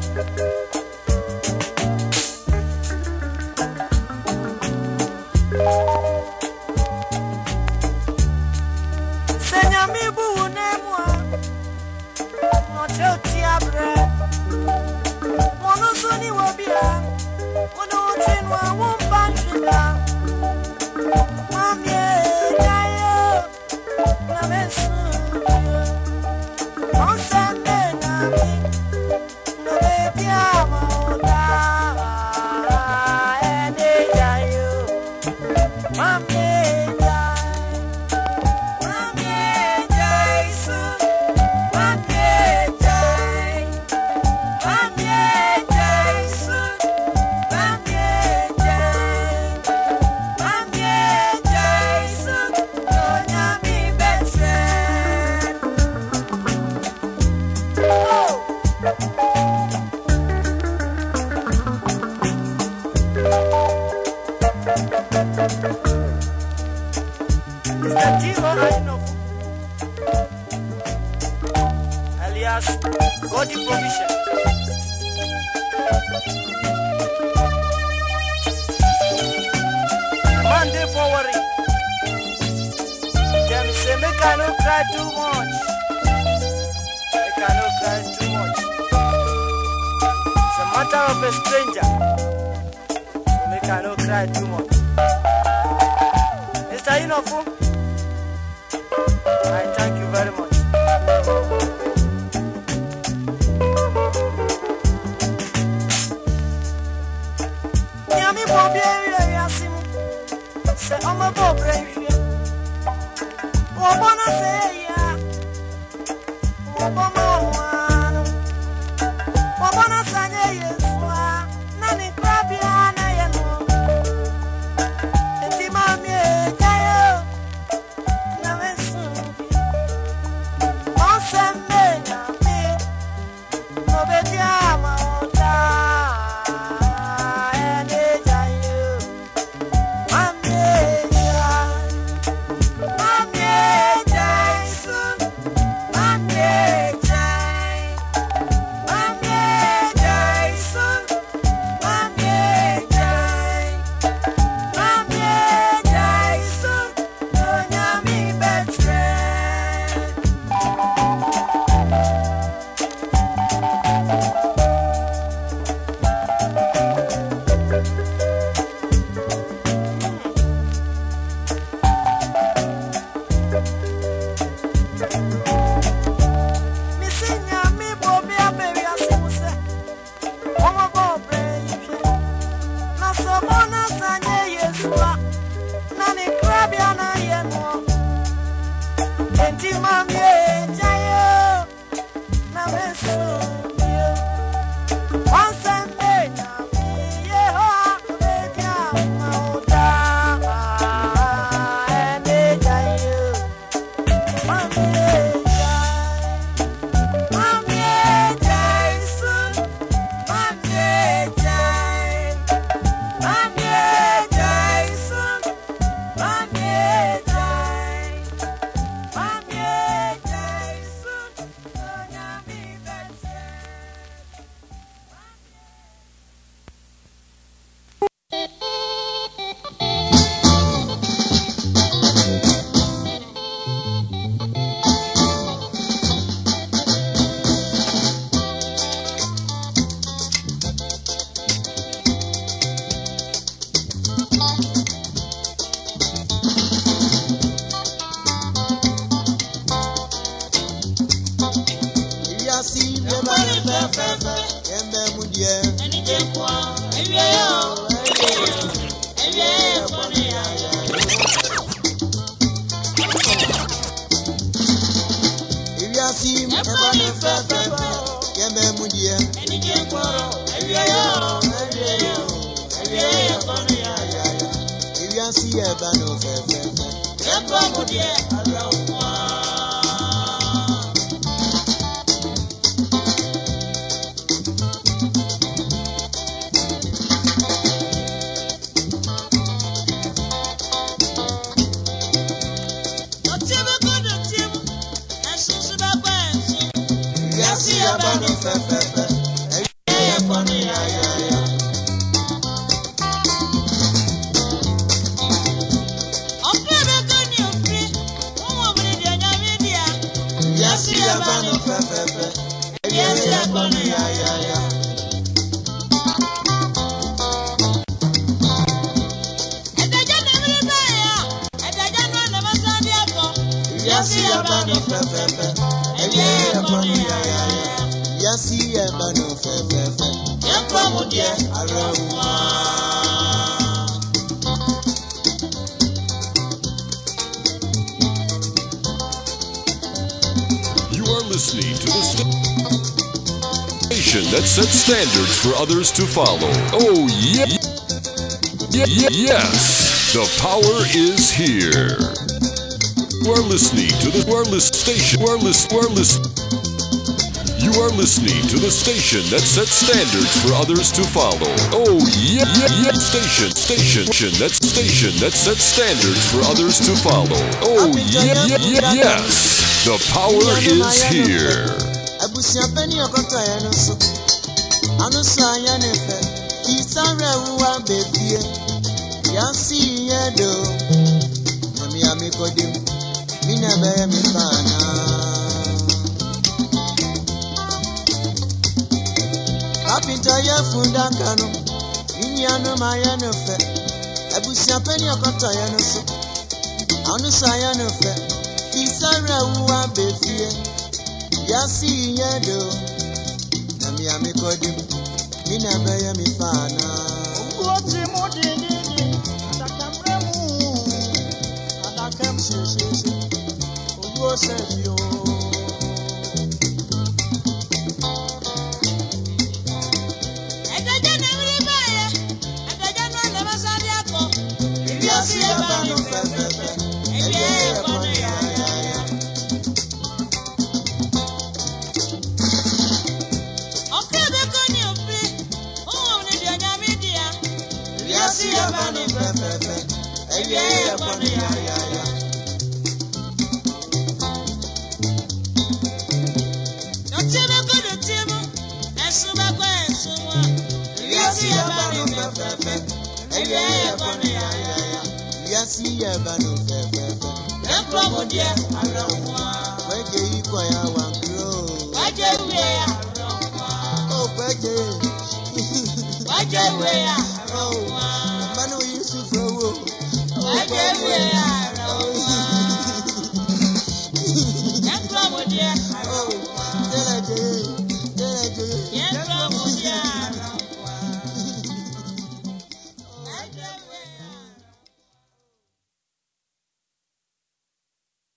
Thank you. my man. God Godly provision. Monday forward. Them say me I no cry too much. I cannot cry too much. It's a matter of a stranger. me I no cry too much. Mr. Inofu. nyame bɔ obi awie awiase mu sɛ ɔmɛbɔ ɔbrɛ hwie wɔbɔ no sɛ wari fẹ́fẹ́fẹ́. Ẹ̀mẹ̀ mu diẹ. Ẹni tẹ kọ́, ẹ̀wíẹ̀ yẹ o, ẹ̀wíẹ̀ yẹ o, ẹ̀wíẹ̀ yẹ kọ́ ni yà yà. Ewia si mu ẹ̀fọ́ ni fẹ́fẹ́fẹ́. Ẹ̀mẹ̀ mu diẹ. Ẹni tẹ kọ́, ẹ̀wíẹ̀ yẹ o, ẹ̀wíẹ̀ yẹ o, ẹ̀wíẹ̀ yẹ kọ́ ni yà yà. Ewia si ẹ̀bá ni ọ̀run fẹ́fẹ́fẹ́ èyí ẹ̀rí ẹ̀kọ́ ní yáyáyá. Yasi yabanu fẹ́fẹ́fẹ́, ẹyẹ ẹ̀kọ́ ní yáyáyá. Yasi yabanu fẹ́fẹ́fẹ́, yẹ kọ́ mu díẹ̀ ara wù. organization that sets standards for others to follow. Oh, yeah. yeah yes, the power is here. You are listening to the wireless station. Wireless, wireless. You are listening to the station that sets standards for others to follow. Oh yeah, yeah, yeah. Station, station, station. That station that sets standards for others to follow. Oh yeah, yeah, yeah yes. The power is here. nsuapani ɔkɔtɔ yɛ no so ano so anyɛ ne fɛ yisarɛ wuwa bebie yasi yɛ do mami ami kɔde mu mi na bɛyɛ mi faana. apitɔ yɛ fundaka no nyianu ma yɛ no fɛ abusuapani ɔkɔtɔ yɛ no so ano so anyɛ no jasi nyedo na mi miami kodi mina beye mu, uwoti mudididi adakamremu adakam shesheshe uwo sefio si yɛ ma no fɛfɛɛfɛ ɛyɛ yɛ bɔ no yayaya dɔteɛ bɛkɔ dɔteɛ mu ɛso bɛkɔ ɛso wa wia si yɛ ma no fɛfɛɛfɛ ɛyɛ yɛ bɔ no yayaya wia si yɛ ma no fɛfɛɛfɛ ɛkurɔ mu deɛ awerɛ hoa wɛgye yi kɔ ya wankuro wagye wie ya awerɛ hoa I you.